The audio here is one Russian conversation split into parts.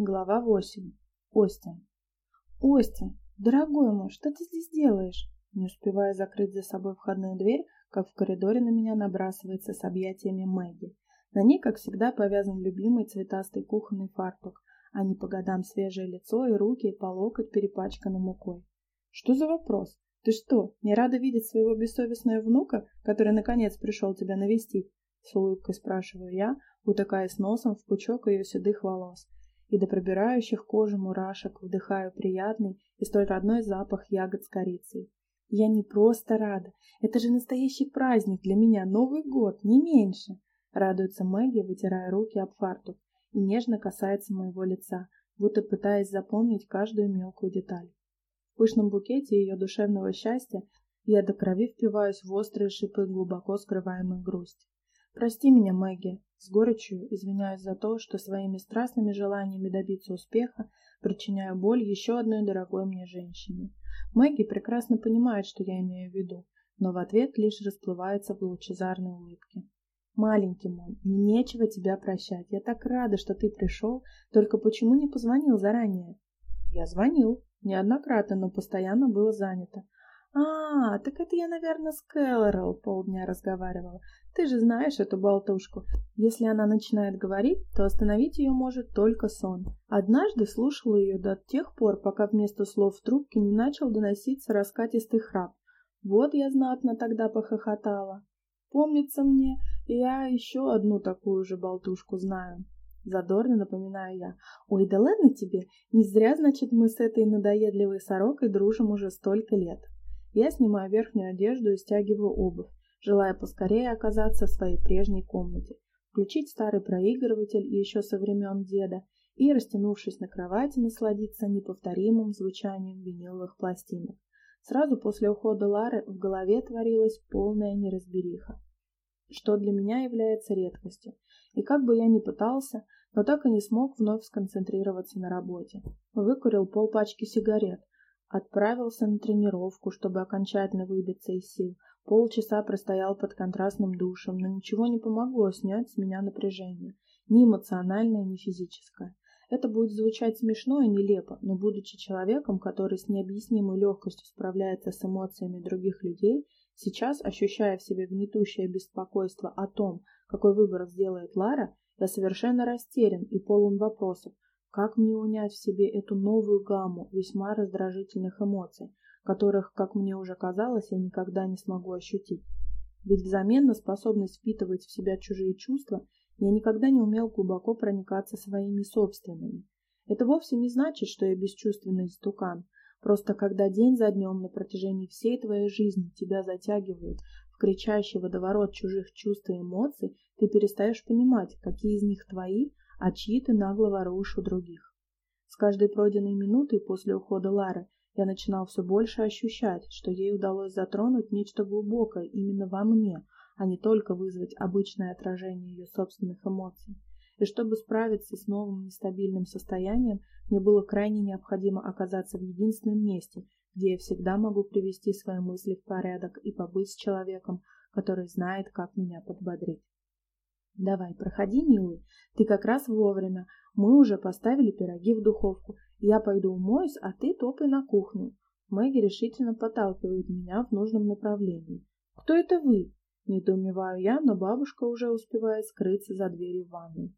Глава 8. Остин. Остин, дорогой мой, что ты здесь делаешь? Не успевая закрыть за собой входную дверь, как в коридоре на меня набрасывается с объятиями Мэгги. На ней, как всегда, повязан любимый цветастый кухонный фартук, а не по годам свежее лицо и руки по локоть перепачканы мукой. Что за вопрос? Ты что, не рада видеть своего бессовестного внука, который наконец пришел тебя навестить? С улыбкой спрашиваю я, утыкаясь носом в пучок ее седых волос и до пробирающих кожу мурашек вдыхаю приятный и столь родной запах ягод с корицей. Я не просто рада, это же настоящий праздник для меня, Новый год, не меньше. Радуется Мэгги, вытирая руки об фартук и нежно касается моего лица, будто пытаясь запомнить каждую мелкую деталь. В пышном букете ее душевного счастья я до крови впиваюсь в острые шипы глубоко скрываемой грусти. Прости меня, Мэгги, с горечью извиняюсь за то, что своими страстными желаниями добиться успеха причиняю боль еще одной дорогой мне женщине. Мэгги прекрасно понимает, что я имею в виду, но в ответ лишь расплывается в лучезарной улыбке. Маленький мой, мне нечего тебя прощать. Я так рада, что ты пришел, только почему не позвонил заранее? Я звонил, неоднократно, но постоянно было занято. «А, так это я, наверное, с Кэлорел полдня разговаривала. Ты же знаешь эту болтушку. Если она начинает говорить, то остановить ее может только сон. Однажды слушала ее до тех пор, пока вместо слов в трубке не начал доноситься раскатистый храп. Вот я знатно тогда похохотала. Помнится мне, я еще одну такую же болтушку знаю. Задорно напоминаю я. Ой, да ладно тебе, не зря, значит, мы с этой надоедливой сорокой дружим уже столько лет. Я снимаю верхнюю одежду и стягиваю обувь, желая поскорее оказаться в своей прежней комнате, включить старый проигрыватель еще со времен деда и, растянувшись на кровати, насладиться неповторимым звучанием виниловых пластинок. Сразу после ухода Лары в голове творилась полная неразбериха, что для меня является редкостью. И как бы я ни пытался, но так и не смог вновь сконцентрироваться на работе. Выкурил полпачки сигарет, Отправился на тренировку, чтобы окончательно выбиться из сил. Полчаса простоял под контрастным душем, но ничего не помогло снять с меня напряжение. Ни эмоциональное, ни физическое. Это будет звучать смешно и нелепо, но будучи человеком, который с необъяснимой легкостью справляется с эмоциями других людей, сейчас, ощущая в себе гнетущее беспокойство о том, какой выбор сделает Лара, я совершенно растерян и полон вопросов, как мне унять в себе эту новую гамму весьма раздражительных эмоций, которых, как мне уже казалось, я никогда не смогу ощутить? Ведь взамен на способность впитывать в себя чужие чувства я никогда не умел глубоко проникаться своими собственными. Это вовсе не значит, что я бесчувственный истукан. Просто когда день за днем на протяжении всей твоей жизни тебя затягивает в кричащий водоворот чужих чувств и эмоций, ты перестаешь понимать, какие из них твои, а чьи ты нагло воруешь у других. С каждой пройденной минутой после ухода Лары я начинал все больше ощущать, что ей удалось затронуть нечто глубокое именно во мне, а не только вызвать обычное отражение ее собственных эмоций. И чтобы справиться с новым нестабильным состоянием, мне было крайне необходимо оказаться в единственном месте, где я всегда могу привести свои мысли в порядок и побыть с человеком, который знает, как меня подбодрить. Давай, проходи, милый. Ты как раз вовремя. Мы уже поставили пироги в духовку. Я пойду умоюсь, а ты топай на кухню. Мэгги решительно подталкивает меня в нужном направлении. Кто это вы? Недоумеваю я, но бабушка уже успевает скрыться за дверью ванной.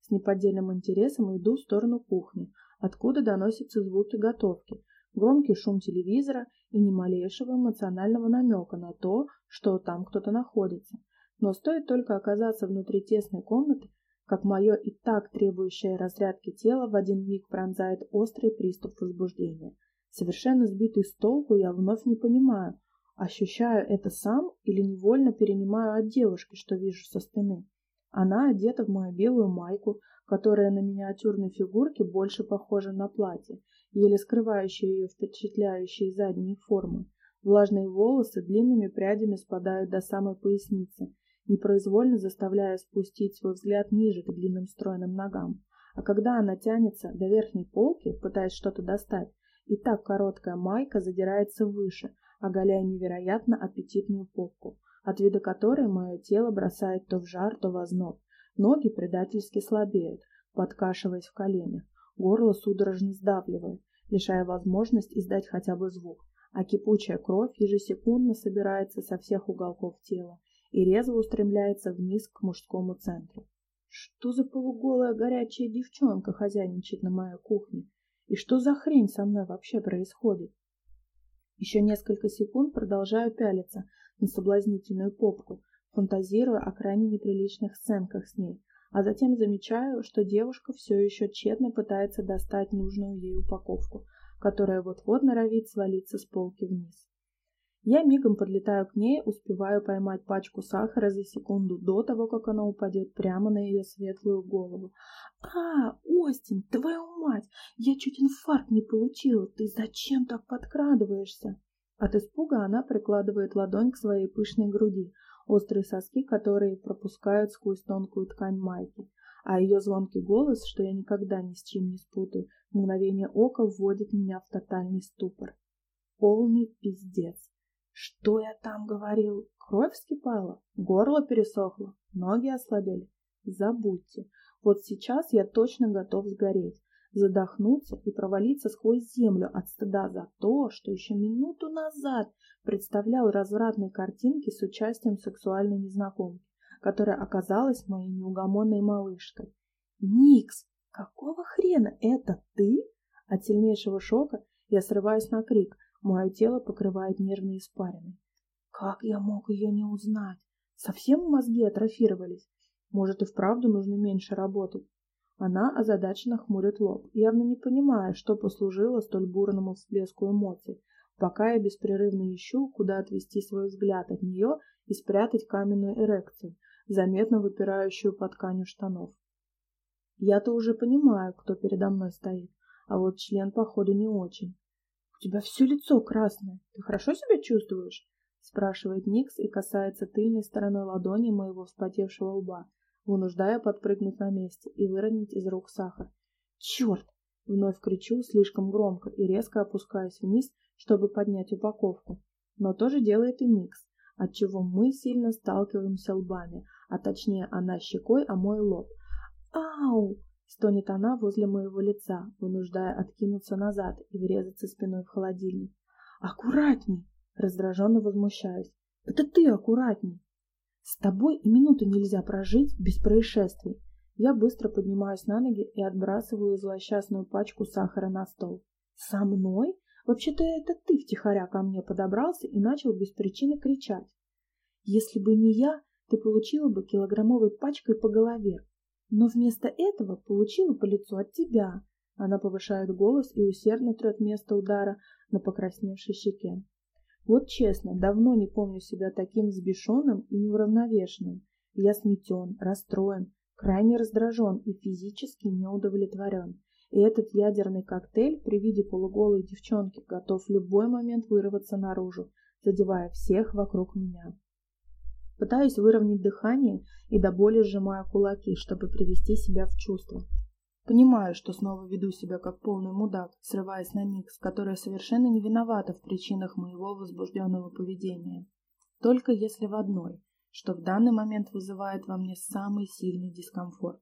С неподдельным интересом иду в сторону кухни, откуда доносятся звуки готовки, громкий шум телевизора и ни малейшего эмоционального намека на то, что там кто-то находится. Но стоит только оказаться внутри тесной комнаты, как мое и так требующее разрядки тело в один миг пронзает острый приступ возбуждения. Совершенно сбитый с толку я вновь не понимаю, ощущаю это сам или невольно перенимаю от девушки, что вижу со спины. Она одета в мою белую майку, которая на миниатюрной фигурке больше похожа на платье, еле скрывающее ее впечатляющие задние формы. Влажные волосы длинными прядями спадают до самой поясницы, непроизвольно заставляя спустить свой взгляд ниже к длинным стройным ногам. А когда она тянется до верхней полки, пытаясь что-то достать, и так короткая майка задирается выше, оголяя невероятно аппетитную попку, от вида которой мое тело бросает то в жар, то в озноб. Ноги предательски слабеют, подкашиваясь в коленях. горло судорожно сдавливает, лишая возможность издать хотя бы звук, а кипучая кровь ежесекундно собирается со всех уголков тела и резво устремляется вниз к мужскому центру. Что за полуголая горячая девчонка хозяйничает на моей кухне? И что за хрень со мной вообще происходит? Еще несколько секунд продолжаю пялиться на соблазнительную попку, фантазируя о крайне неприличных сценках с ней, а затем замечаю, что девушка все еще тщетно пытается достать нужную ей упаковку, которая вот-вот норовит свалиться с полки вниз. Я мигом подлетаю к ней, успеваю поймать пачку сахара за секунду до того, как она упадет прямо на ее светлую голову. «А, Остин, твою мать! Я чуть инфаркт не получила! Ты зачем так подкрадываешься?» От испуга она прикладывает ладонь к своей пышной груди, острые соски, которые пропускают сквозь тонкую ткань майки, а ее звонкий голос, что я никогда ни с чем не спутаю, мгновение ока вводит меня в тотальный ступор. Полный пиздец. Что я там говорил? Кровь вскипала, горло пересохло, ноги ослабели. Забудьте. Вот сейчас я точно готов сгореть, задохнуться и провалиться сквозь землю от стыда за то, что еще минуту назад представлял развратные картинки с участием сексуальной незнакомки, которая оказалась моей неугомонной малышкой. «Никс, какого хрена это ты?» От сильнейшего шока я срываюсь на крик, Мое тело покрывает нервные испарины. Как я мог ее не узнать? Совсем мозги атрофировались? Может и вправду нужно меньше работать? Она озадаченно хмурит лоб, явно не понимая, что послужило столь бурному всплеску эмоций, пока я беспрерывно ищу, куда отвести свой взгляд от нее и спрятать каменную эрекцию, заметно выпирающую под тканью штанов. Я-то уже понимаю, кто передо мной стоит, а вот член, походу, не очень. «У тебя все лицо красное. Ты хорошо себя чувствуешь?» спрашивает Никс и касается тыльной стороной ладони моего вспотевшего лба, вынуждая подпрыгнуть на месте и выронить из рук сахар. «Черт!» — вновь кричу слишком громко и резко опускаюсь вниз, чтобы поднять упаковку. Но то же делает и Никс, отчего мы сильно сталкиваемся лбами, а точнее она щекой, а мой лоб. «Ау!» Стонет она возле моего лица, вынуждая откинуться назад и врезаться спиной в холодильник. «Аккуратней!» Раздраженно возмущаюсь. «Это ты аккуратней!» «С тобой и минуты нельзя прожить без происшествий!» Я быстро поднимаюсь на ноги и отбрасываю злосчастную пачку сахара на стол. «Со мной? Вообще-то это ты втихаря ко мне подобрался и начал без причины кричать. Если бы не я, ты получила бы килограммовой пачкой по голове, но вместо этого получила по лицу от тебя. Она повышает голос и усердно трет место удара на покрасневшей щеке. Вот честно, давно не помню себя таким взбешенным и неуравновешенным. Я сметен, расстроен, крайне раздражен и физически неудовлетворен. И этот ядерный коктейль при виде полуголой девчонки готов в любой момент вырваться наружу, задевая всех вокруг меня. Пытаюсь выровнять дыхание и до боли сжимаю кулаки, чтобы привести себя в чувство. Понимаю, что снова веду себя как полный мудак, срываясь на Никс, которая совершенно не виновата в причинах моего возбужденного поведения. Только если в одной, что в данный момент вызывает во мне самый сильный дискомфорт.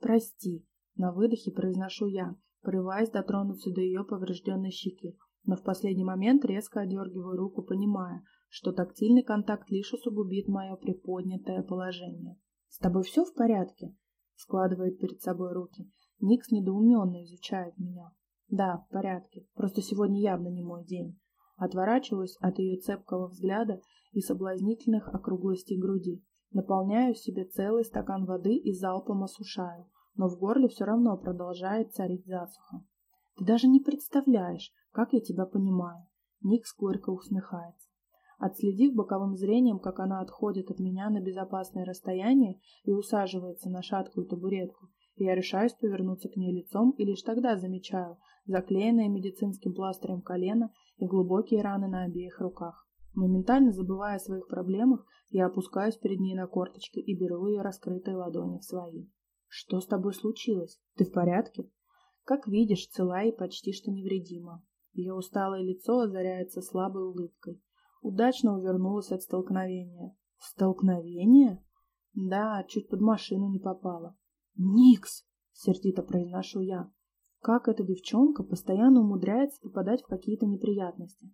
«Прости», — на выдохе произношу я, порываясь дотронуться до ее поврежденной щеки, но в последний момент резко одергиваю руку, понимая, что тактильный контакт лишь усугубит мое приподнятое положение. «С тобой все в порядке?» — складывает перед собой руки. Никс недоуменно изучает меня. «Да, в порядке. Просто сегодня явно не мой день». Отворачиваюсь от ее цепкого взгляда и соблазнительных округлостей груди. Наполняю себе целый стакан воды и залпом осушаю, но в горле все равно продолжает царить засуха. «Ты даже не представляешь, как я тебя понимаю». Никс горько усмехается. Отследив боковым зрением, как она отходит от меня на безопасное расстояние и усаживается на шаткую табуретку, я решаюсь повернуться к ней лицом и лишь тогда замечаю заклеенное медицинским пластырем колено и глубокие раны на обеих руках. Моментально забывая о своих проблемах, я опускаюсь перед ней на корточки и беру ее раскрытые ладони в свои. «Что с тобой случилось? Ты в порядке?» «Как видишь, цела и почти что невредима». Ее усталое лицо озаряется слабой улыбкой удачно увернулась от столкновения. Столкновение? Да, чуть под машину не попала. Никс, сердито произношу я. Как эта девчонка постоянно умудряется попадать в какие-то неприятности?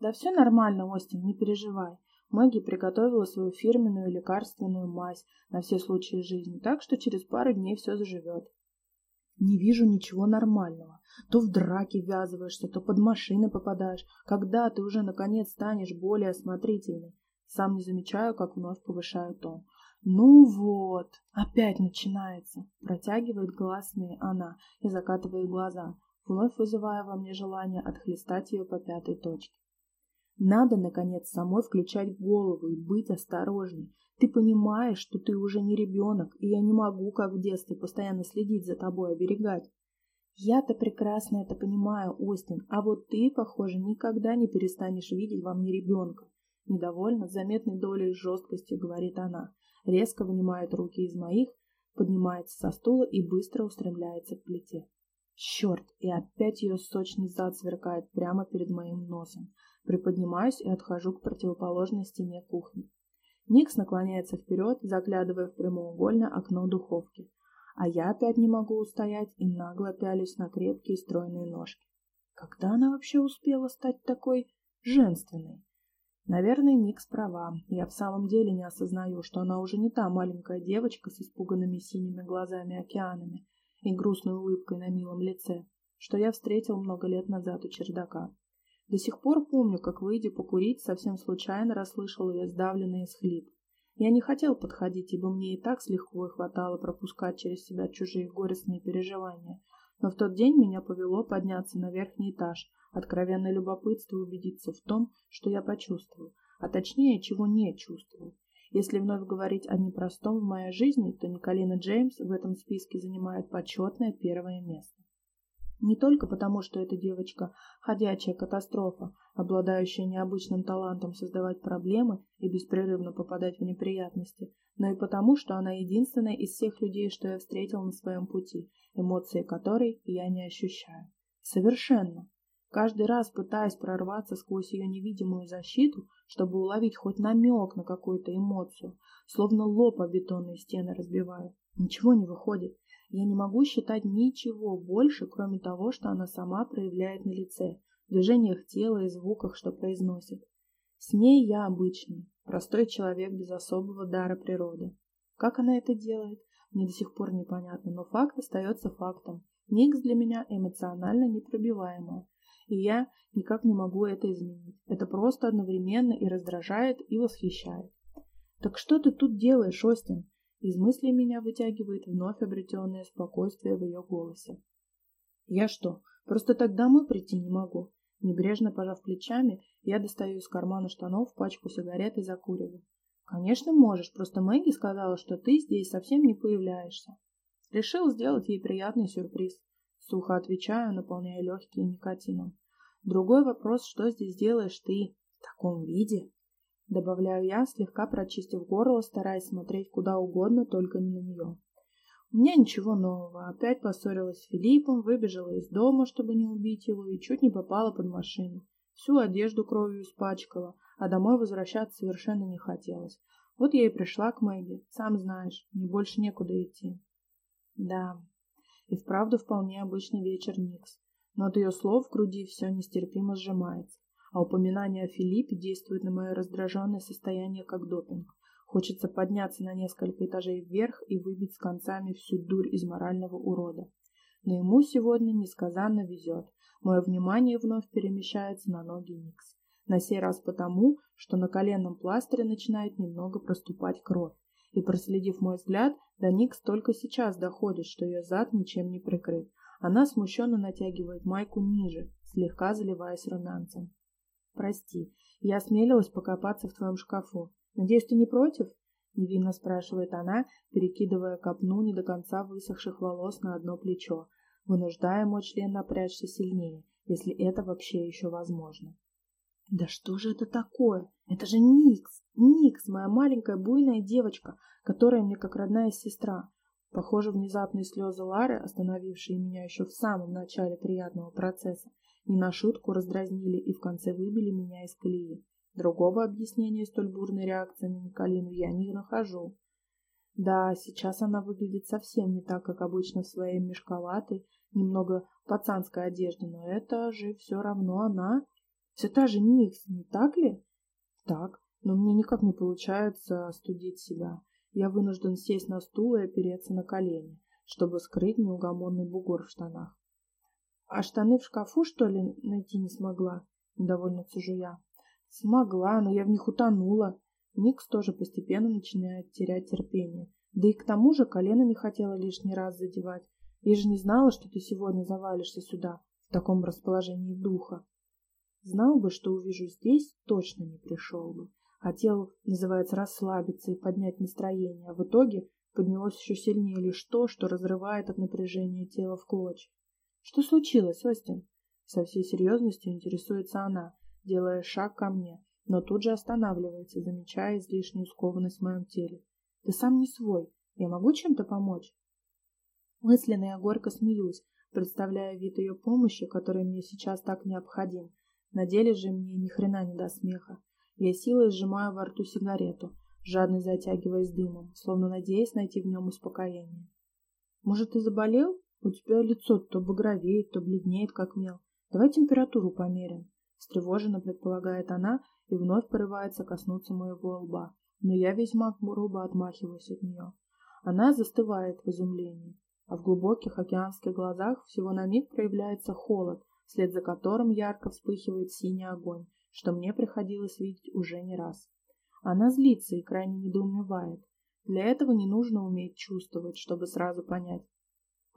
Да все нормально, Остин, не переживай. Мэгги приготовила свою фирменную лекарственную мазь на все случаи жизни, так что через пару дней все заживет. Не вижу ничего нормального. То в драке ввязываешься, то под машины попадаешь. Когда ты уже наконец станешь более осмотрительной? Сам не замечаю, как вновь повышаю тон. «Ну вот, опять начинается!» Протягивает гласные она и закатывает глаза, вновь вызывая во мне желание отхлестать ее по пятой точке. Надо, наконец, самой включать голову и быть осторожней. Ты понимаешь, что ты уже не ребенок, и я не могу, как в детстве, постоянно следить за тобой, оберегать. Я-то прекрасно это понимаю, Остин, а вот ты, похоже, никогда не перестанешь видеть во мне ребенка. Недовольно, с заметной долей жесткости, говорит она резко вынимает руки из моих, поднимается со стула и быстро устремляется к плите. Черт, и опять ее сочный зад сверкает прямо перед моим носом. Приподнимаюсь и отхожу к противоположной стене кухни. Никс наклоняется вперед, заглядывая в прямоугольное окно духовки. А я опять не могу устоять и нагло пялюсь на крепкие стройные ножки. Когда она вообще успела стать такой женственной? Наверное, Никс права. Я в самом деле не осознаю, что она уже не та маленькая девочка с испуганными синими глазами-океанами и грустной улыбкой на милом лице, что я встретил много лет назад у чердака. До сих пор помню, как, выйдя покурить, совсем случайно расслышал ее сдавленный схлип. Я не хотел подходить, ибо мне и так с лихвой хватало пропускать через себя чужие горестные переживания. Но в тот день меня повело подняться на верхний этаж, откровенное любопытство убедиться в том, что я почувствовал, а точнее, чего не чувствовал. Если вновь говорить о непростом в моей жизни, то Николина Джеймс в этом списке занимает почетное первое место. Не только потому, что эта девочка – ходячая катастрофа, обладающая необычным талантом создавать проблемы и беспрерывно попадать в неприятности, но и потому, что она единственная из всех людей, что я встретил на своем пути, эмоции которой я не ощущаю. Совершенно. Каждый раз пытаясь прорваться сквозь ее невидимую защиту, чтобы уловить хоть намек на какую-то эмоцию, словно лоб о бетонные стены разбиваю. Ничего не выходит. Я не могу считать ничего больше, кроме того, что она сама проявляет на лице, в движениях тела и звуках, что произносит. С ней я обычный, простой человек без особого дара природы. Как она это делает, мне до сих пор непонятно, но факт остается фактом. Никс для меня эмоционально непробиваемая, и я никак не могу это изменить. Это просто одновременно и раздражает, и восхищает. «Так что ты тут делаешь, Остин?» Из мыслей меня вытягивает вновь обретенное спокойствие в ее голосе. «Я что, просто так домой прийти не могу?» Небрежно пожав плечами, я достаю из кармана штанов пачку сигарет и закуриваю. «Конечно можешь, просто Мэгги сказала, что ты здесь совсем не появляешься». Решил сделать ей приятный сюрприз. Сухо отвечаю, наполняя легкие никотином. Другой вопрос, что здесь делаешь ты в таком виде? Добавляю я, слегка прочистив горло, стараясь смотреть куда угодно, только не на нее. У меня ничего нового. Опять поссорилась с Филиппом, выбежала из дома, чтобы не убить его, и чуть не попала под машину. Всю одежду кровью испачкала, а домой возвращаться совершенно не хотелось. Вот я и пришла к Мэгги. Сам знаешь, мне больше некуда идти. Да, и вправду вполне обычный вечер Никс но от ее слов в груди все нестерпимо сжимается, а упоминание о Филиппе действует на мое раздраженное состояние как допинг. Хочется подняться на несколько этажей вверх и выбить с концами всю дурь из морального урода. Но ему сегодня несказанно везет. Мое внимание вновь перемещается на ноги Никс. На сей раз потому, что на коленном пластыре начинает немного проступать кровь. И проследив мой взгляд, до Никс только сейчас доходит, что ее зад ничем не прикрыт, она смущенно натягивает майку ниже, слегка заливаясь румянцем. «Прости, я осмелилась покопаться в твоем шкафу. Надеюсь, ты не против?» — невинно спрашивает она, перекидывая копну не до конца высохших волос на одно плечо, вынуждая мой член напрячься сильнее, если это вообще еще возможно. «Да что же это такое? Это же Никс! Никс, моя маленькая буйная девочка, которая мне как родная сестра. Похоже, внезапные слезы Лары, остановившие меня еще в самом начале приятного процесса, не на шутку раздразнили и в конце выбили меня из колеи. Другого объяснения столь бурной реакции на Николину я не нахожу. Да, сейчас она выглядит совсем не так, как обычно в своей мешковатой, немного пацанской одежде, но это же все равно она. Все та же Никс, не так ли? Так, но мне никак не получается остудить себя. Я вынужден сесть на стул и опереться на колени, чтобы скрыть неугомонный бугор в штанах. А штаны в шкафу, что ли, найти не смогла? Недовольно цежу я. Смогла, но я в них утонула. Никс тоже постепенно начинает терять терпение. Да и к тому же колено не хотела лишний раз задевать. Я же не знала, что ты сегодня завалишься сюда, в таком расположении духа. Знал бы, что увижу здесь, точно не пришел бы. Хотел, называется, расслабиться и поднять настроение, а в итоге поднялось еще сильнее лишь то, что разрывает от напряжения тело в клочья. Что случилось, Остин? Со всей серьезностью интересуется она, делая шаг ко мне, но тут же останавливается, замечая излишнюю скованность в моем теле. Ты сам не свой. Я могу чем-то помочь? Мысленно я горько смеюсь, представляя вид ее помощи, который мне сейчас так необходим. На деле же мне ни хрена не до смеха. Я силой сжимаю во рту сигарету, жадно затягиваясь дымом, словно надеясь найти в нем успокоение. «Может, ты заболел? У тебя лицо то багровеет, то бледнеет, как мел. Давай температуру померим», — встревоженно предполагает она и вновь порывается коснуться моего лба. Но я весьма грубо отмахиваюсь от нее. Она застывает в изумлении, а в глубоких океанских глазах всего на миг проявляется холод, вслед за которым ярко вспыхивает синий огонь, что мне приходилось видеть уже не раз. Она злится и крайне недоумевает. Для этого не нужно уметь чувствовать, чтобы сразу понять.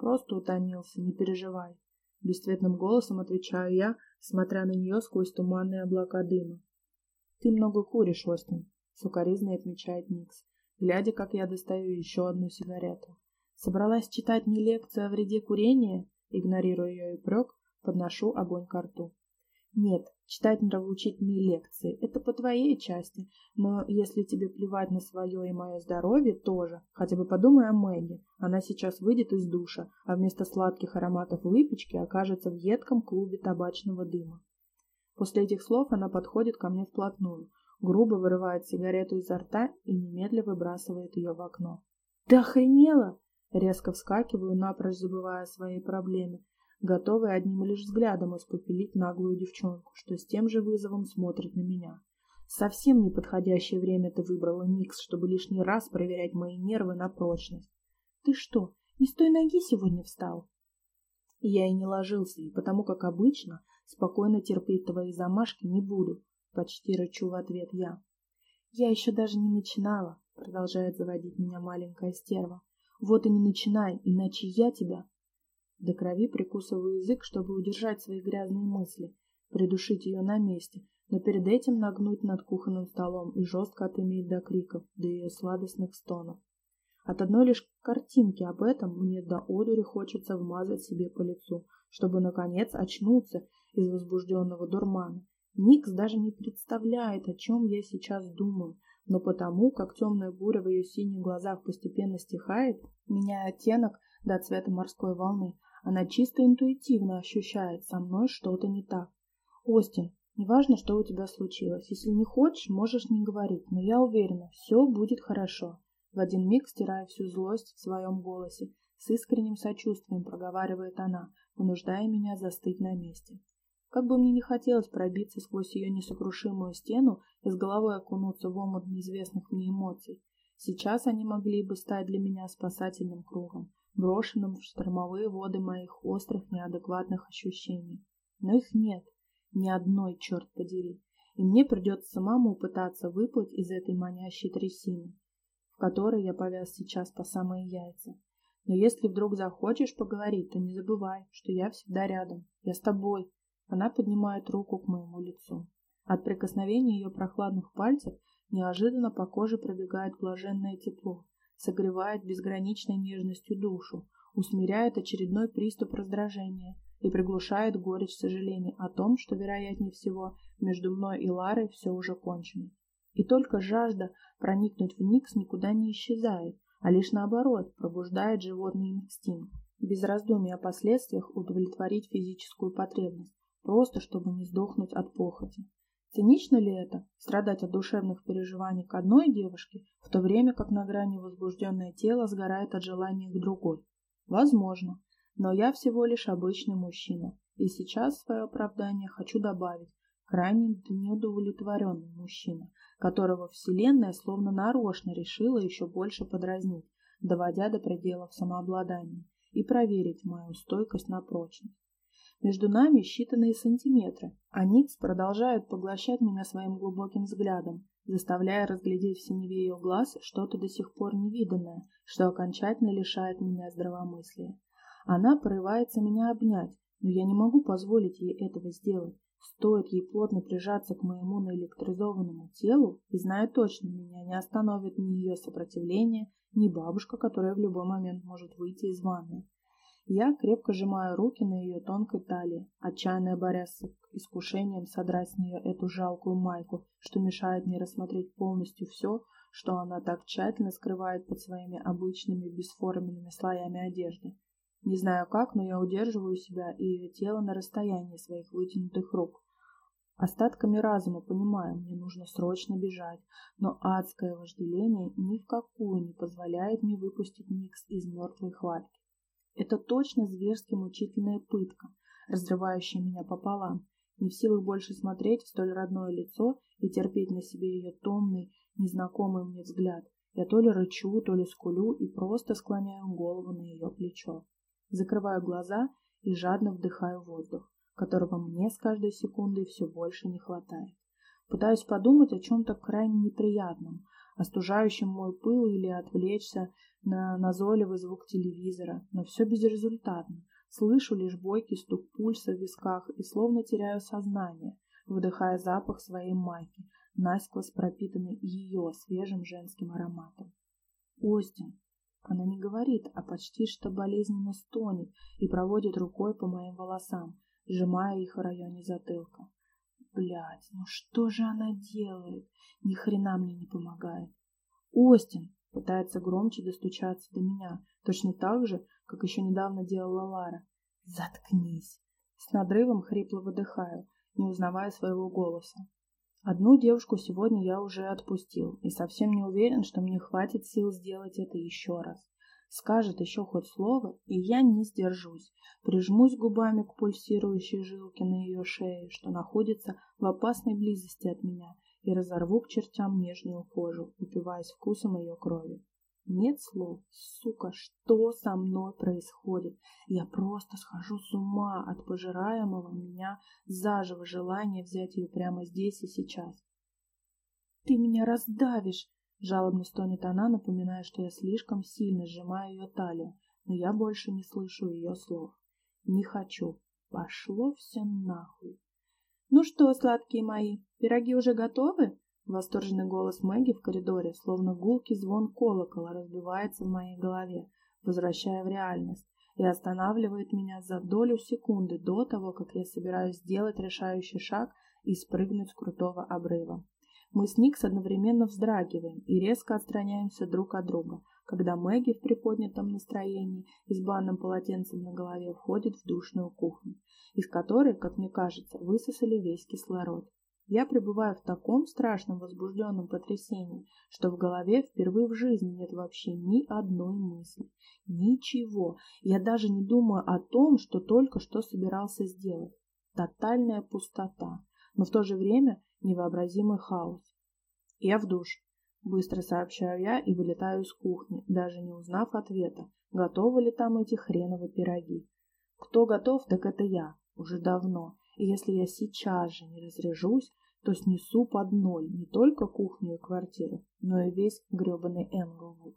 Просто утомился, не переживай. Бесцветным голосом отвечаю я, смотря на нее сквозь туманные облака дыма. Ты много куришь, Остин, сукоризно отмечает Никс, глядя, как я достаю еще одну сигарету. Собралась читать мне лекцию о вреде курения, игнорируя ее упрек, подношу огонь к рту. Нет, читать нравоучительные лекции – это по твоей части, но если тебе плевать на свое и мое здоровье, тоже. Хотя бы подумай о Мэгги. Она сейчас выйдет из душа, а вместо сладких ароматов выпечки окажется в едком клубе табачного дыма. После этих слов она подходит ко мне вплотную, грубо вырывает сигарету изо рта и немедленно выбрасывает ее в окно. «Ты охренела!» Резко вскакиваю, напрочь забывая о своей проблеме готовый одним лишь взглядом испопелить наглую девчонку, что с тем же вызовом смотрит на меня. Совсем неподходящее время ты выбрала, Никс, чтобы лишний раз проверять мои нервы на прочность. Ты что, не с той ноги сегодня встал? Я и не ложился, и потому, как обычно, спокойно терпеть твои замашки не буду, почти рычу в ответ я. Я еще даже не начинала, продолжает заводить меня маленькая стерва. Вот и не начинай, иначе я тебя до крови прикусываю язык, чтобы удержать свои грязные мысли, придушить ее на месте, но перед этим нагнуть над кухонным столом и жестко отыметь до криков, до ее сладостных стонов. От одной лишь картинки об этом мне до одури хочется вмазать себе по лицу, чтобы, наконец, очнуться из возбужденного дурмана. Никс даже не представляет, о чем я сейчас думаю, но потому, как темная буря в ее синих глазах постепенно стихает, меняя оттенок до цвета морской волны, она чисто интуитивно ощущает, со мной что-то не так. Остин, неважно, что у тебя случилось. Если не хочешь, можешь не говорить, но я уверена, все будет хорошо. В один миг, стирая всю злость в своем голосе, с искренним сочувствием проговаривает она, вынуждая меня застыть на месте. Как бы мне не хотелось пробиться сквозь ее несокрушимую стену и с головой окунуться в омут неизвестных мне эмоций, сейчас они могли бы стать для меня спасательным кругом, брошенным в штормовые воды моих острых неадекватных ощущений. Но их нет, ни одной, черт подери, и мне придется самому пытаться выплыть из этой манящей трясины, в которой я повяз сейчас по самые яйца. Но если вдруг захочешь поговорить, то не забывай, что я всегда рядом, я с тобой. Она поднимает руку к моему лицу. От прикосновения ее прохладных пальцев неожиданно по коже пробегает блаженное тепло, согревает безграничной нежностью душу, усмиряет очередной приступ раздражения и приглушает горечь сожаления о том, что, вероятнее всего, между мной и Ларой все уже кончено. И только жажда проникнуть в Никс никуда не исчезает, а лишь наоборот пробуждает животный инстинкт, без раздумий о последствиях удовлетворить физическую потребность, просто чтобы не сдохнуть от похоти. Цинично ли это – страдать от душевных переживаний к одной девушке, в то время как на грани возбужденное тело сгорает от желания к другой? Возможно. Но я всего лишь обычный мужчина, и сейчас свое оправдание хочу добавить крайне неудовлетворенный мужчина, которого Вселенная словно нарочно решила еще больше подразнить, доводя до пределов самообладания и проверить мою стойкость на прочность. Между нами считанные сантиметры, а Никс продолжает поглощать меня своим глубоким взглядом, заставляя разглядеть в синеве ее глаз что-то до сих пор невиданное, что окончательно лишает меня здравомыслия. Она порывается меня обнять, но я не могу позволить ей этого сделать. Стоит ей плотно прижаться к моему наэлектризованному телу, и знаю точно, меня не остановит ни ее сопротивление, ни бабушка, которая в любой момент может выйти из ванны. Я крепко сжимаю руки на ее тонкой талии, отчаянно борясь с искушением содрать с нее эту жалкую майку, что мешает мне рассмотреть полностью все, что она так тщательно скрывает под своими обычными бесформенными слоями одежды. Не знаю как, но я удерживаю себя и ее тело на расстоянии своих вытянутых рук. Остатками разума понимаю, мне нужно срочно бежать, но адское вожделение ни в какую не позволяет мне выпустить Никс из мертвой хватки. Это точно зверски мучительная пытка, разрывающая меня пополам, не в силах больше смотреть в столь родное лицо и терпеть на себе ее томный, незнакомый мне взгляд. Я то ли рычу, то ли скулю и просто склоняю голову на ее плечо. Закрываю глаза и жадно вдыхаю воздух, которого мне с каждой секундой все больше не хватает. Пытаюсь подумать о чем-то крайне неприятном, остужающем мой пыл или отвлечься на назойливый звук телевизора, но все безрезультатно. Слышу лишь бойкий стук пульса в висках и словно теряю сознание, выдыхая запах своей майки, насквозь пропитанный ее свежим женским ароматом. Остин, она не говорит, а почти что болезненно стонет и проводит рукой по моим волосам, сжимая их в районе затылка. Блядь, ну что же она делает? Ни хрена мне не помогает. Остин пытается громче достучаться до меня, точно так же, как еще недавно делала Лара. Заткнись. С надрывом хрипло выдыхаю, не узнавая своего голоса. Одну девушку сегодня я уже отпустил и совсем не уверен, что мне хватит сил сделать это еще раз. Скажет еще хоть слово, и я не сдержусь. Прижмусь губами к пульсирующей жилке на ее шее, что находится в опасной близости от меня, и разорву к чертям нежную кожу, упиваясь вкусом ее крови. Нет слов. Сука, что со мной происходит? Я просто схожу с ума от пожираемого меня заживо желания взять ее прямо здесь и сейчас. Ты меня раздавишь! Жалобно стонет она, напоминая, что я слишком сильно сжимаю ее талию, но я больше не слышу ее слов. Не хочу. Пошло все нахуй. Ну что, сладкие мои, пироги уже готовы? Восторженный голос Мэгги в коридоре, словно гулкий звон колокола, разбивается в моей голове, возвращая в реальность, и останавливает меня за долю секунды до того, как я собираюсь сделать решающий шаг и спрыгнуть с крутого обрыва. Мы с Никс одновременно вздрагиваем и резко отстраняемся друг от друга, когда Мэгги в приподнятом настроении и с банным полотенцем на голове входит в душную кухню, из которой, как мне кажется, высосали весь кислород. Я пребываю в таком страшном возбужденном потрясении, что в голове впервые в жизни нет вообще ни одной мысли. Ничего. Я даже не думаю о том, что только что собирался сделать. Тотальная пустота. Но в то же время невообразимый хаос. Я в душ. Быстро сообщаю я и вылетаю из кухни, даже не узнав ответа, готовы ли там эти хреновые пироги. Кто готов, так это я. Уже давно. И если я сейчас же не разряжусь, то снесу под ноль не только кухню и квартиру, но и весь гребаный Энглвуд.